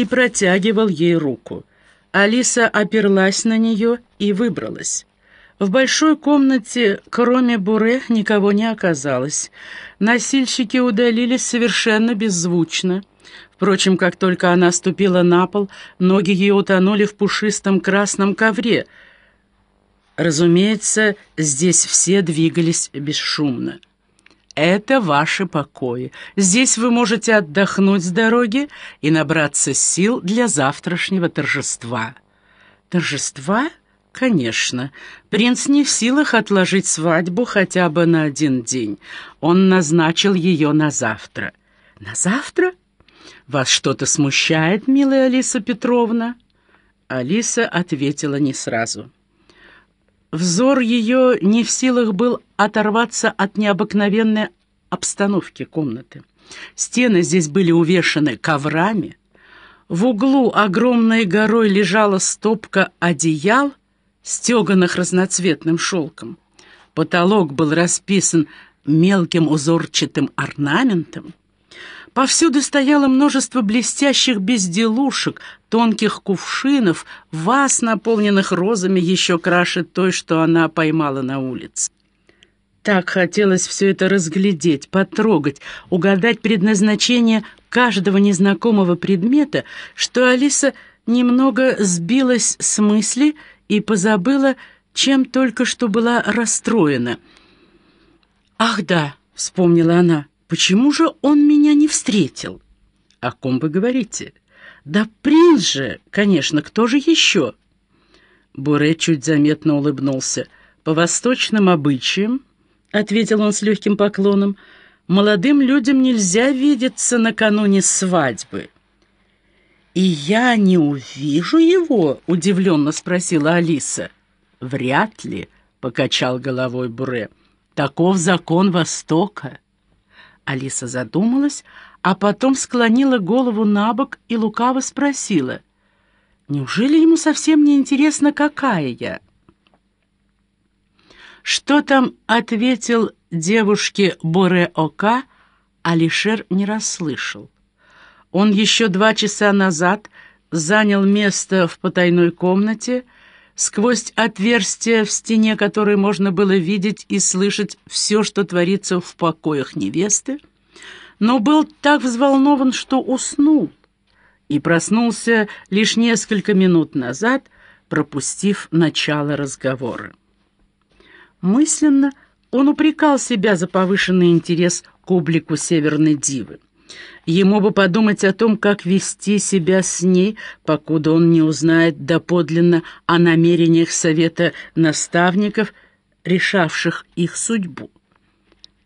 и протягивал ей руку. Алиса оперлась на нее и выбралась. В большой комнате, кроме Буре, никого не оказалось. Носильщики удалились совершенно беззвучно. Впрочем, как только она ступила на пол, ноги ее утонули в пушистом красном ковре. Разумеется, здесь все двигались бесшумно. «Это ваши покои. Здесь вы можете отдохнуть с дороги и набраться сил для завтрашнего торжества». «Торжества?» Конечно, принц не в силах отложить свадьбу хотя бы на один день. Он назначил ее на завтра. На завтра? Вас что-то смущает, милая Алиса Петровна? Алиса ответила не сразу. Взор ее не в силах был оторваться от необыкновенной обстановки комнаты. Стены здесь были увешаны коврами. В углу огромной горой лежала стопка одеял, стеганых разноцветным шелком. Потолок был расписан мелким узорчатым орнаментом. Повсюду стояло множество блестящих безделушек, тонких кувшинов, ваз, наполненных розами, еще краше той, что она поймала на улице. Так хотелось все это разглядеть, потрогать, угадать предназначение каждого незнакомого предмета, что Алиса немного сбилась с мысли и позабыла, чем только что была расстроена. «Ах да», — вспомнила она, — «почему же он меня не встретил?» «О ком вы говорите?» «Да принц же, конечно, кто же еще?» Буре чуть заметно улыбнулся. «По восточным обычаям», — ответил он с легким поклоном, — «молодым людям нельзя видеться накануне свадьбы». «И я не увижу его?» — удивленно спросила Алиса. «Вряд ли», — покачал головой Буре. «Таков закон Востока». Алиса задумалась, а потом склонила голову на бок и лукаво спросила. «Неужели ему совсем не интересно, какая я?» Что там ответил девушке Боре-Ока, Алишер не расслышал. Он еще два часа назад занял место в потайной комнате, сквозь отверстие в стене которой можно было видеть и слышать все, что творится в покоях невесты, но был так взволнован, что уснул и проснулся лишь несколько минут назад, пропустив начало разговора. Мысленно он упрекал себя за повышенный интерес к облику Северной Дивы. Ему бы подумать о том, как вести себя с ней, покуда он не узнает доподлинно о намерениях совета наставников, решавших их судьбу.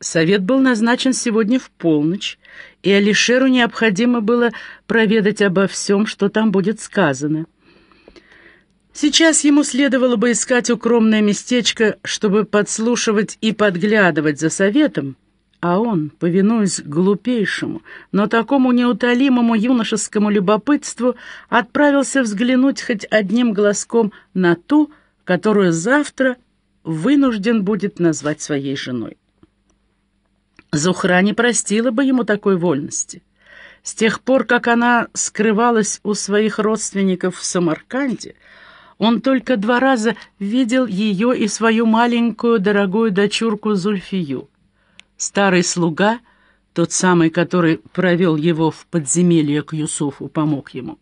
Совет был назначен сегодня в полночь, и Алишеру необходимо было проведать обо всем, что там будет сказано. Сейчас ему следовало бы искать укромное местечко, чтобы подслушивать и подглядывать за советом, а он, повинуясь глупейшему, но такому неутолимому юношескому любопытству, отправился взглянуть хоть одним глазком на ту, которую завтра вынужден будет назвать своей женой. Зухра не простила бы ему такой вольности. С тех пор, как она скрывалась у своих родственников в Самарканде, он только два раза видел ее и свою маленькую дорогую дочурку Зульфию. Старый слуга, тот самый, который провел его в подземелье к Юсуфу, помог ему.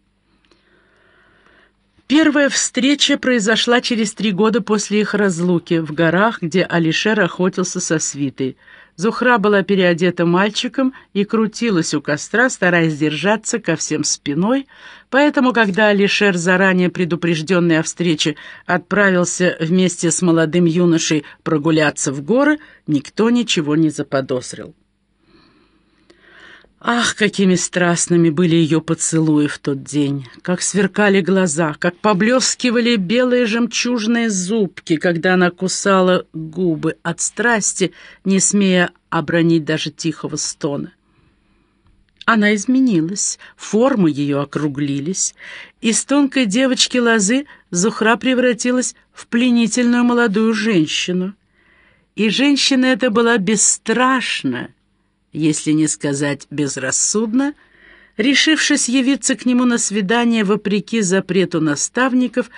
Первая встреча произошла через три года после их разлуки в горах, где Алишер охотился со свитой. Зухра была переодета мальчиком и крутилась у костра, стараясь держаться ко всем спиной, поэтому, когда Алишер, заранее предупрежденный о встрече, отправился вместе с молодым юношей прогуляться в горы, никто ничего не заподозрил. Ах, какими страстными были ее поцелуи в тот день, как сверкали глаза, как поблескивали белые жемчужные зубки, когда она кусала губы от страсти, не смея обронить даже тихого стона. Она изменилась, формы ее округлились, из тонкой девочки лозы Зухра превратилась в пленительную молодую женщину. И женщина эта была бесстрашна, если не сказать безрассудно, Решившись явиться к нему на свидание вопреки запрету наставников,